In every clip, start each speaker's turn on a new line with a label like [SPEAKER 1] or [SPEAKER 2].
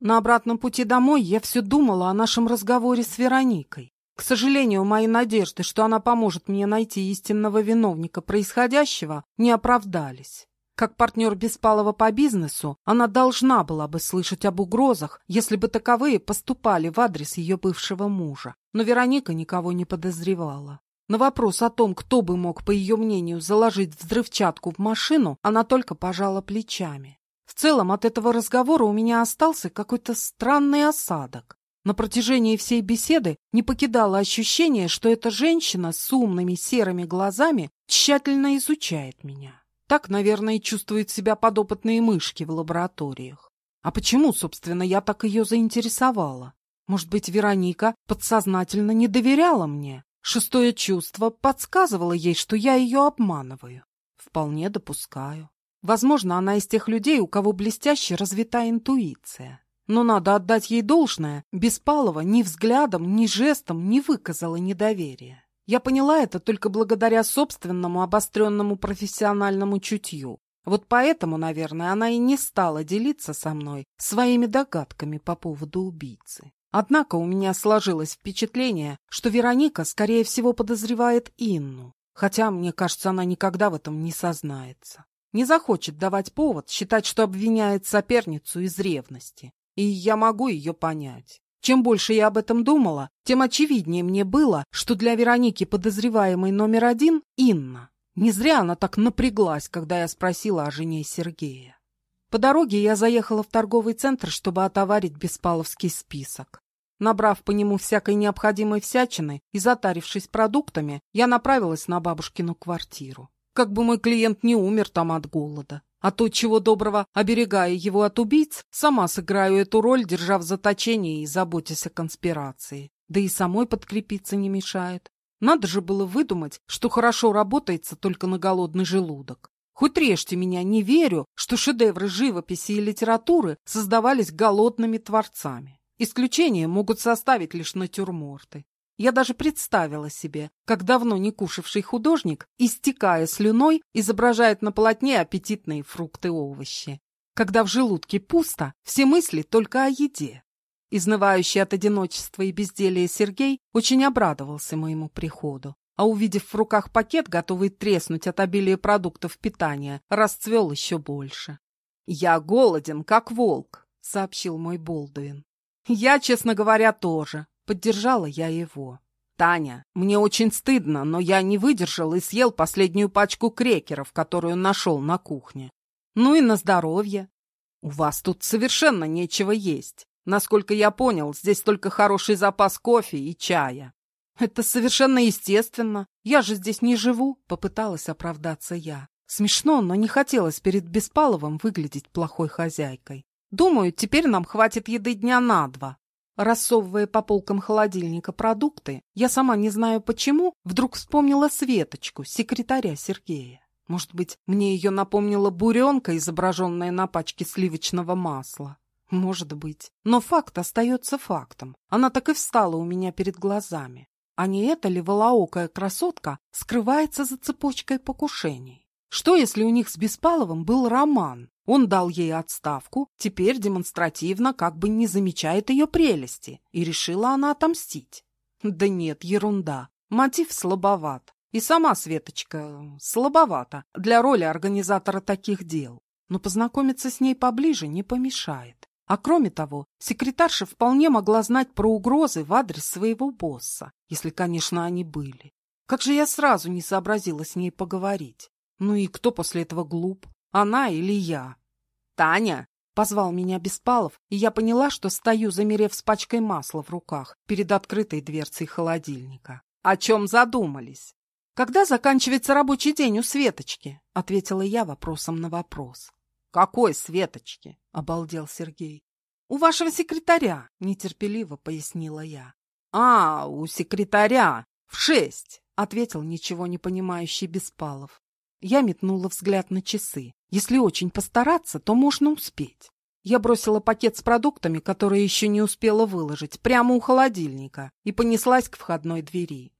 [SPEAKER 1] На обратном пути домой я все думала о нашем разговоре с Вероникой. К сожалению, мои надежды, что она поможет мне найти истинного виновника происходящего, не оправдались. Как партнер Беспалова по бизнесу, она должна была бы слышать об угрозах, если бы таковые поступали в адрес ее бывшего мужа. Но Вероника никого не подозревала. На вопрос о том, кто бы мог, по ее мнению, заложить взрывчатку в машину, она только пожала плечами. В целом от этого разговора у меня остался какой-то странный осадок. На протяжении всей беседы не покидало ощущение, что эта женщина с умными серыми глазами тщательно изучает меня. Так, наверное, чувствуют себя подопытные мышки в лабораториях. А почему, собственно, я так ее заинтересовала? Может быть, Вероника подсознательно не доверяла мне? Шестое чувство подсказывало ей, что я ее обманываю. Вполне допускаю. Возможно, она из тех людей, у кого блестяще развита интуиция. Но надо отдать ей должное, Беспалова ни взглядом, ни жестом не выказала недоверия. Я поняла это только благодаря собственному обостренному профессиональному чутью. Вот поэтому, наверное, она и не стала делиться со мной своими догадками по поводу убийцы. Однако у меня сложилось впечатление, что Вероника, скорее всего, подозревает Инну, хотя, мне кажется, она никогда в этом не сознается не захочет давать повод считать, что обвиняет соперницу из ревности. И я могу ее понять. Чем больше я об этом думала, тем очевиднее мне было, что для Вероники подозреваемый номер один — Инна. Не зря она так напряглась, когда я спросила о жене Сергея. По дороге я заехала в торговый центр, чтобы отоварить беспаловский список. Набрав по нему всякой необходимой всячины и затарившись продуктами, я направилась на бабушкину квартиру. Как бы мой клиент не умер там от голода. А то, чего доброго, оберегая его от убийц, сама сыграю эту роль, держа в заточении и заботясь о конспирации. Да и самой подкрепиться не мешает. Надо же было выдумать, что хорошо работается только на голодный желудок. Хоть режьте меня, не верю, что шедевры живописи и литературы создавались голодными творцами. Исключения могут составить лишь натюрморты. Я даже представила себе, как давно не кушавший художник, истекая слюной, изображает на полотне аппетитные фрукты и овощи. Когда в желудке пусто, все мысли только о еде. Изнывающий от одиночества и безделия Сергей очень обрадовался моему приходу, а увидев в руках пакет, готовый треснуть от обилия продуктов питания, расцвел еще больше. «Я голоден, как волк», — сообщил мой Болдуин. «Я, честно говоря, тоже», Поддержала я его. «Таня, мне очень стыдно, но я не выдержал и съел последнюю пачку крекеров, которую нашел на кухне. Ну и на здоровье. У вас тут совершенно нечего есть. Насколько я понял, здесь только хороший запас кофе и чая». «Это совершенно естественно. Я же здесь не живу», — попыталась оправдаться я. Смешно, но не хотелось перед Беспаловым выглядеть плохой хозяйкой. Думаю, теперь нам хватит еды дня на два. Рассовывая по полкам холодильника продукты, я сама не знаю почему, вдруг вспомнила Светочку, секретаря Сергея. Может быть, мне ее напомнила буренка, изображенная на пачке сливочного масла. Может быть. Но факт остается фактом. Она так и встала у меня перед глазами. А не эта ли волоокая красотка скрывается за цепочкой покушений? Что, если у них с Беспаловым был роман? Он дал ей отставку, теперь демонстративно как бы не замечает ее прелести, и решила она отомстить. Да нет, ерунда. Мотив слабоват. И сама Светочка слабовата для роли организатора таких дел. Но познакомиться с ней поближе не помешает. А кроме того, секретарша вполне могла знать про угрозы в адрес своего босса, если, конечно, они были. Как же я сразу не сообразила с ней поговорить? Ну и кто после этого глуп? Она или я? «Таня!» — позвал меня Беспалов, и я поняла, что стою, замерев с пачкой масла в руках перед открытой дверцей холодильника. «О чем задумались?» «Когда заканчивается рабочий день у Светочки?» — ответила я вопросом на вопрос. «Какой Светочки?» — обалдел Сергей. «У вашего секретаря», — нетерпеливо пояснила я. «А, у секретаря! В шесть!» — ответил ничего не понимающий Беспалов. Я метнула взгляд на часы. Если очень постараться, то можно успеть. Я бросила пакет с продуктами, которые еще не успела выложить, прямо у холодильника и понеслась к входной двери.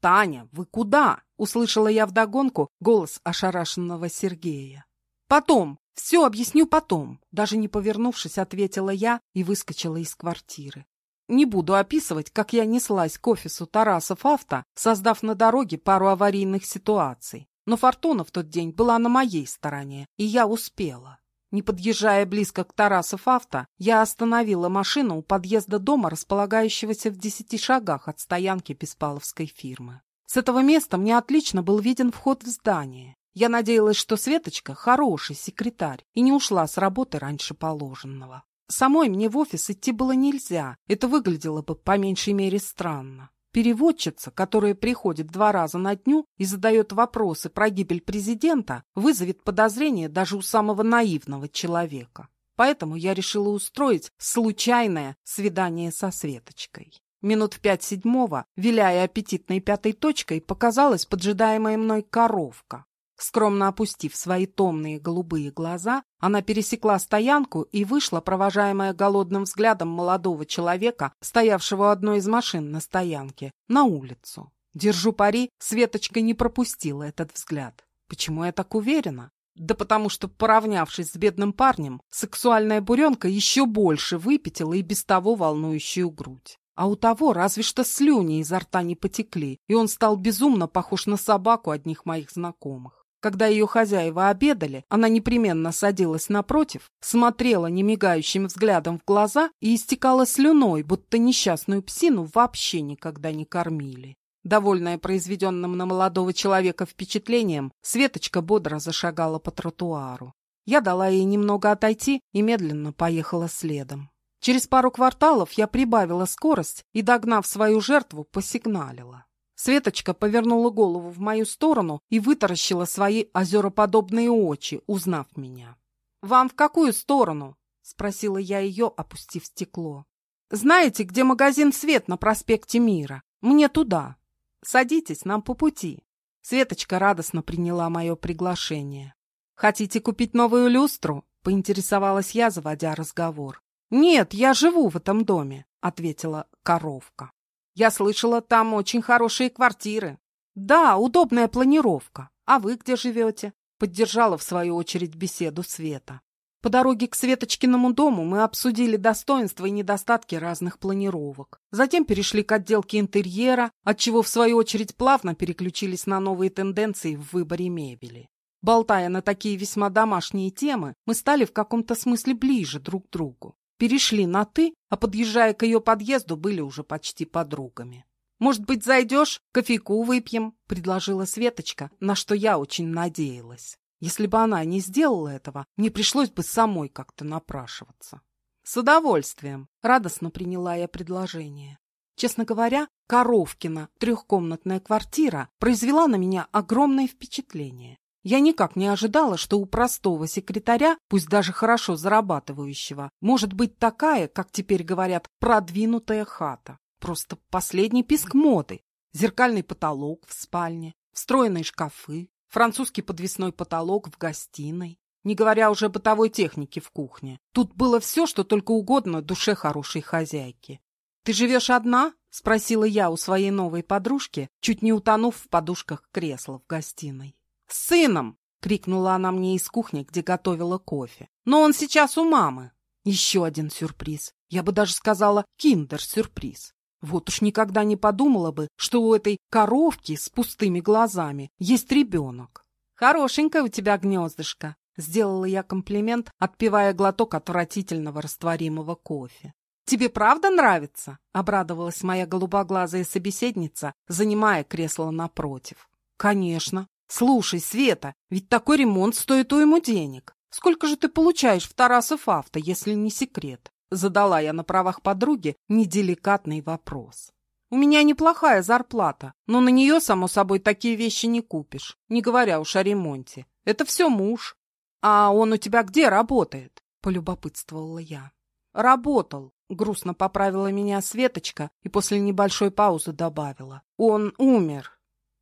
[SPEAKER 1] «Таня, вы куда?» — услышала я вдогонку голос ошарашенного Сергея. «Потом, Все объясню потом, даже не повернувшись, ответила я и выскочила из квартиры. Не буду описывать, как я неслась к офису Тарасов Авто, создав на дороге пару аварийных ситуаций. Но фортуна в тот день была на моей стороне, и я успела. Не подъезжая близко к Тарасов Авто, я остановила машину у подъезда дома, располагающегося в десяти шагах от стоянки Беспаловской фирмы. С этого места мне отлично был виден вход в здание. Я надеялась, что Светочка хороший секретарь и не ушла с работы раньше положенного. Самой мне в офис идти было нельзя, это выглядело бы по меньшей мере странно. Переводчица, которая приходит два раза на дню и задает вопросы про гибель президента, вызовет подозрение даже у самого наивного человека. Поэтому я решила устроить случайное свидание со Светочкой. Минут в пять седьмого, виляя аппетитной пятой точкой, показалась поджидаемая мной коровка. Скромно опустив свои томные голубые глаза, она пересекла стоянку и вышла, провожаемая голодным взглядом молодого человека, стоявшего у одной из машин на стоянке, на улицу. Держу пари, Светочка не пропустила этот взгляд. Почему я так уверена? Да потому что, поравнявшись с бедным парнем, сексуальная буренка еще больше выпятила и без того волнующую грудь. А у того разве что слюни изо рта не потекли, и он стал безумно похож на собаку одних моих знакомых. Когда ее хозяева обедали, она непременно садилась напротив, смотрела немигающим взглядом в глаза и истекала слюной, будто несчастную псину вообще никогда не кормили. Довольная произведенным на молодого человека впечатлением, Светочка бодро зашагала по тротуару. Я дала ей немного отойти и медленно поехала следом. Через пару кварталов я прибавила скорость и, догнав свою жертву, посигналила. Светочка повернула голову в мою сторону и вытаращила свои озероподобные очи, узнав меня. «Вам в какую сторону?» — спросила я ее, опустив стекло. «Знаете, где магазин «Свет» на проспекте Мира? Мне туда. Садитесь, нам по пути». Светочка радостно приняла мое приглашение. «Хотите купить новую люстру?» — поинтересовалась я, заводя разговор. «Нет, я живу в этом доме», — ответила коровка. Я слышала, там очень хорошие квартиры. Да, удобная планировка. А вы где живете? Поддержала в свою очередь беседу Света. По дороге к Светочкиному дому мы обсудили достоинства и недостатки разных планировок. Затем перешли к отделке интерьера, отчего в свою очередь плавно переключились на новые тенденции в выборе мебели. Болтая на такие весьма домашние темы, мы стали в каком-то смысле ближе друг к другу перешли на «ты», а подъезжая к ее подъезду, были уже почти подругами. «Может быть, зайдешь? Кофейку выпьем?» — предложила Светочка, на что я очень надеялась. Если бы она не сделала этого, мне пришлось бы самой как-то напрашиваться. С удовольствием радостно приняла я предложение. Честно говоря, Коровкина трехкомнатная квартира произвела на меня огромное впечатление. Я никак не ожидала, что у простого секретаря, пусть даже хорошо зарабатывающего, может быть такая, как теперь говорят, продвинутая хата. Просто последний писк моды. Зеркальный потолок в спальне, встроенные шкафы, французский подвесной потолок в гостиной, не говоря уже бытовой техники в кухне. Тут было все, что только угодно душе хорошей хозяйки. «Ты живешь одна?» — спросила я у своей новой подружки, чуть не утонув в подушках кресла в гостиной. «С сыном!» — крикнула она мне из кухни, где готовила кофе. «Но он сейчас у мамы!» Еще один сюрприз. Я бы даже сказала киндер-сюрприз. Вот уж никогда не подумала бы, что у этой коровки с пустыми глазами есть ребенок. «Хорошенькое у тебя гнездышко!» — сделала я комплимент, отпивая глоток отвратительного растворимого кофе. «Тебе правда нравится?» — обрадовалась моя голубоглазая собеседница, занимая кресло напротив. «Конечно. «Слушай, Света, ведь такой ремонт стоит уйму денег. Сколько же ты получаешь в Тарасов авто, если не секрет?» Задала я на правах подруги неделикатный вопрос. «У меня неплохая зарплата, но на нее, само собой, такие вещи не купишь, не говоря уж о ремонте. Это все муж. А он у тебя где работает?» — полюбопытствовала я. «Работал», — грустно поправила меня Светочка и после небольшой паузы добавила. «Он умер».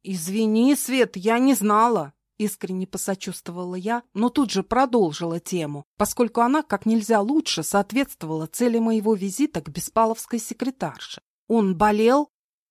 [SPEAKER 1] «Извини, Свет, я не знала!» Искренне посочувствовала я, но тут же продолжила тему, поскольку она как нельзя лучше соответствовала цели моего визита к беспаловской секретарше. «Он болел?»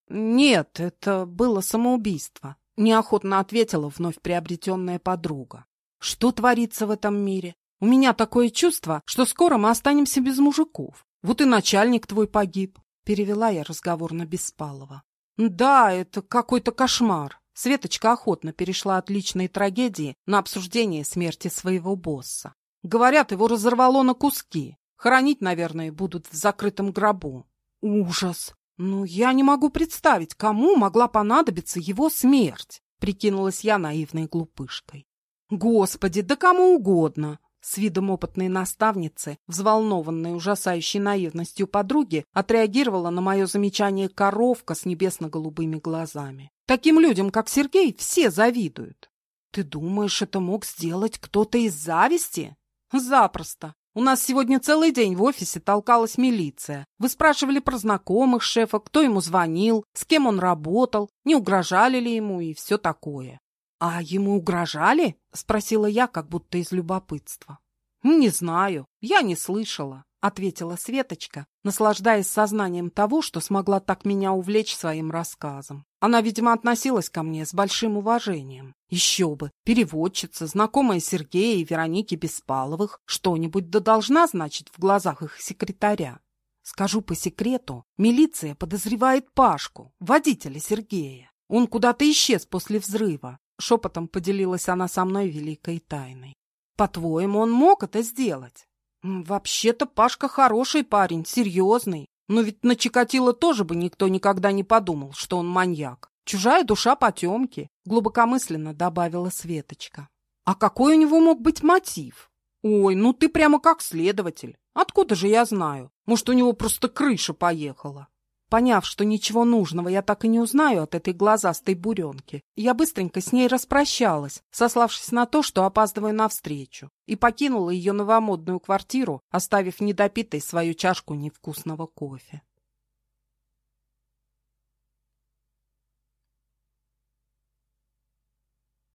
[SPEAKER 1] «Нет, это было самоубийство», — неохотно ответила вновь приобретенная подруга. «Что творится в этом мире? У меня такое чувство, что скоро мы останемся без мужиков. Вот и начальник твой погиб. Перевела я разговор на Беспалова. Да, это какой-то кошмар. Светочка охотно перешла от личной трагедии на обсуждение смерти своего босса. Говорят, его разорвало на куски. Хоронить, наверное, будут в закрытом гробу. Ужас! Ну, я не могу представить, кому могла понадобиться его смерть, прикинулась я наивной глупышкой. Господи, да кому угодно! С видом опытной наставницы, взволнованной ужасающей наивностью подруги, отреагировала на мое замечание коровка с небесно-голубыми глазами. Таким людям, как Сергей, все завидуют. Ты думаешь, это мог сделать кто-то из зависти? Запросто. У нас сегодня целый день в офисе толкалась милиция. Вы спрашивали про знакомых шефа, кто ему звонил, с кем он работал, не угрожали ли ему и все такое. «А ему угрожали?» — спросила я, как будто из любопытства. «Не знаю, я не слышала», — ответила Светочка, наслаждаясь сознанием того, что смогла так меня увлечь своим рассказом. Она, видимо, относилась ко мне с большим уважением. Еще бы, переводчица, знакомая Сергея и Вероники Беспаловых, что-нибудь да должна значить в глазах их секретаря. Скажу по секрету, милиция подозревает Пашку, водителя Сергея. Он куда-то исчез после взрыва. Шепотом поделилась она со мной великой тайной. По-твоему, он мог это сделать? Вообще-то Пашка хороший парень, серьезный. Но ведь на Чикатило тоже бы никто никогда не подумал, что он маньяк. Чужая душа потемки, глубокомысленно добавила Светочка. А какой у него мог быть мотив? Ой, ну ты прямо как следователь. Откуда же я знаю? Может, у него просто крыша поехала? Поняв, что ничего нужного я так и не узнаю от этой глазастой буренки, я быстренько с ней распрощалась, сославшись на то, что опаздываю навстречу, и покинула ее новомодную квартиру, оставив недопитой свою чашку невкусного кофе.